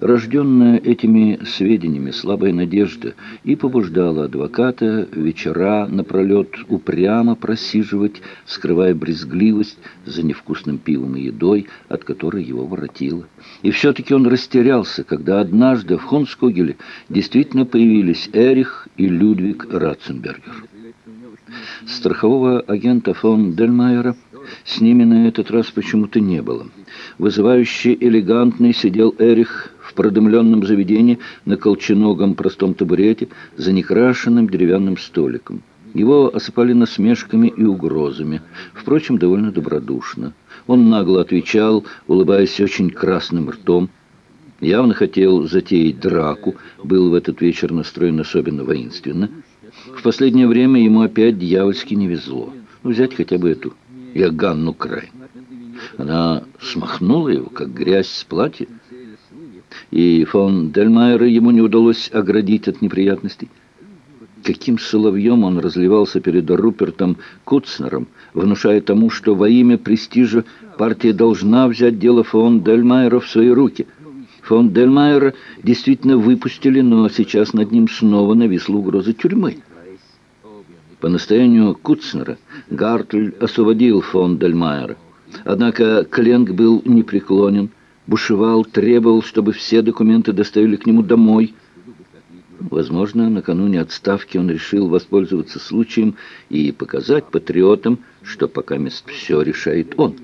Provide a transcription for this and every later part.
Рожденная этими сведениями слабая надежда и побуждала адвоката вечера напролет упрямо просиживать, скрывая брезгливость за невкусным пивом и едой, от которой его воротило. И все-таки он растерялся, когда однажды в Хонскогеле действительно появились Эрих и Людвиг Ратценбергер. Страхового агента фон Дельмайера с ними на этот раз почему-то не было. Вызывающий элегантный сидел Эрих в продымленном заведении на колченогом простом табурете за некрашенным деревянным столиком. Его осыпали насмешками и угрозами, впрочем, довольно добродушно. Он нагло отвечал, улыбаясь очень красным ртом. Явно хотел затеять драку, был в этот вечер настроен особенно воинственно. В последнее время ему опять дьявольски не везло. Ну, взять хотя бы эту Иоганну Край. Она смахнула его, как грязь с платья, и фон Дельмайера ему не удалось оградить от неприятностей. Каким соловьем он разливался перед Рупертом Куцнером, внушая тому, что во имя престижа партия должна взять дело фон Дельмайера в свои руки. Фон Дельмайера действительно выпустили, но сейчас над ним снова нависла угроза тюрьмы. По настоянию Куцнера Гартль освободил фон Дельмайера. Однако Кленк был непреклонен, бушевал, требовал, чтобы все документы доставили к нему домой. Возможно, накануне отставки он решил воспользоваться случаем и показать патриотам, что пока мест все решает он.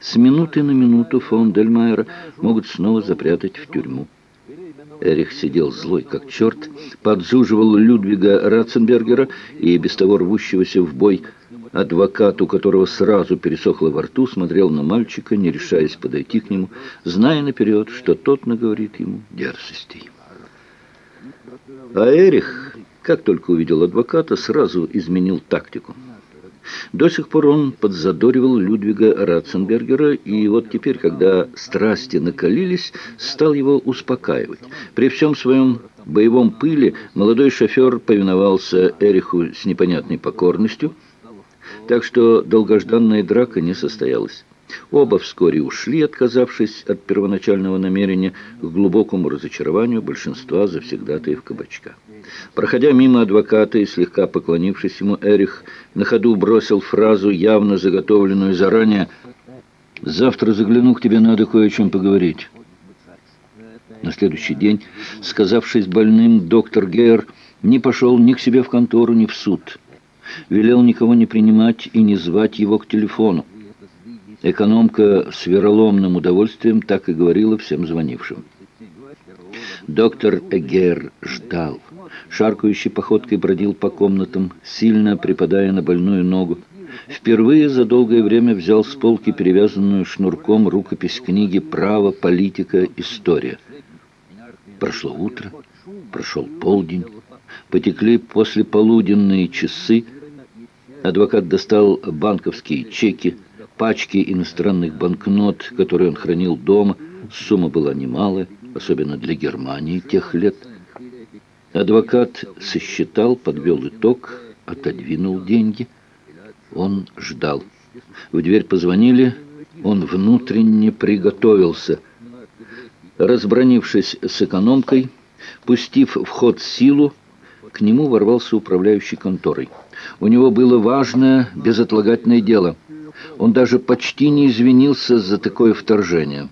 С минуты на минуту фон Дельмайера могут снова запрятать в тюрьму. Эрих сидел злой, как черт, подзуживал Людвига Ратценбергера и без того рвущегося в бой Адвокат, у которого сразу пересохло во рту, смотрел на мальчика, не решаясь подойти к нему, зная наперед, что тот наговорит ему дерзостей. А Эрих, как только увидел адвоката, сразу изменил тактику. До сих пор он подзадоривал Людвига Ратценбергера, и вот теперь, когда страсти накалились, стал его успокаивать. При всем своем боевом пыле молодой шофер повиновался Эриху с непонятной покорностью – так что долгожданная драка не состоялась. Оба вскоре ушли, отказавшись от первоначального намерения к глубокому разочарованию большинства завсегдатаев кабачка. Проходя мимо адвоката и слегка поклонившись ему, Эрих на ходу бросил фразу, явно заготовленную заранее «Завтра загляну к тебе, надо кое о чем поговорить». На следующий день, сказавшись больным, доктор Гейер не пошел ни к себе в контору, ни в суд – велел никого не принимать и не звать его к телефону. Экономка с вероломным удовольствием так и говорила всем звонившим. Доктор Эгер ждал. Шаркающей походкой бродил по комнатам, сильно припадая на больную ногу. Впервые за долгое время взял с полки перевязанную шнурком рукопись книги «Право, политика, история». Прошло утро, прошел полдень, потекли послеполуденные часы, Адвокат достал банковские чеки, пачки иностранных банкнот, которые он хранил дома. Сумма была немалая, особенно для Германии тех лет. Адвокат сосчитал, подвел итог, отодвинул деньги. Он ждал. В дверь позвонили, он внутренне приготовился. Разбронившись с экономкой, пустив в ход силу, к нему ворвался управляющий конторой. У него было важное, безотлагательное дело. Он даже почти не извинился за такое вторжение.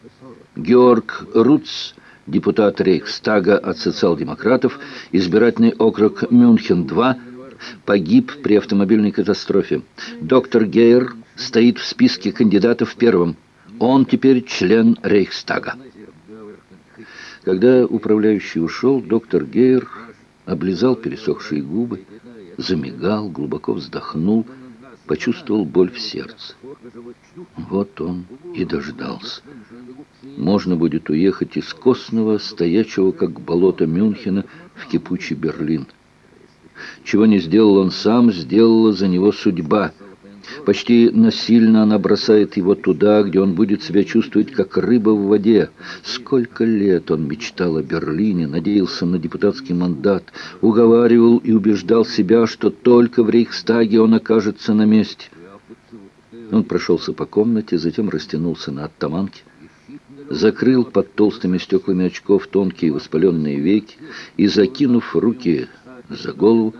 Георг Руц, депутат Рейхстага от социал-демократов, избирательный округ Мюнхен-2, погиб при автомобильной катастрофе. Доктор Гейер стоит в списке кандидатов первым. Он теперь член Рейхстага. Когда управляющий ушел, доктор Гейер облизал пересохшие губы, замигал, глубоко вздохнул, почувствовал боль в сердце. Вот он и дождался. Можно будет уехать из костного, стоячего, как болото Мюнхена, в кипучий Берлин. Чего не сделал он сам, сделала за него судьба — Почти насильно она бросает его туда, где он будет себя чувствовать как рыба в воде. Сколько лет он мечтал о Берлине, надеялся на депутатский мандат, уговаривал и убеждал себя, что только в Рейхстаге он окажется на месте. Он прошелся по комнате, затем растянулся на оттаманке. закрыл под толстыми стеклами очков тонкие воспаленные веки и, закинув руки за голову,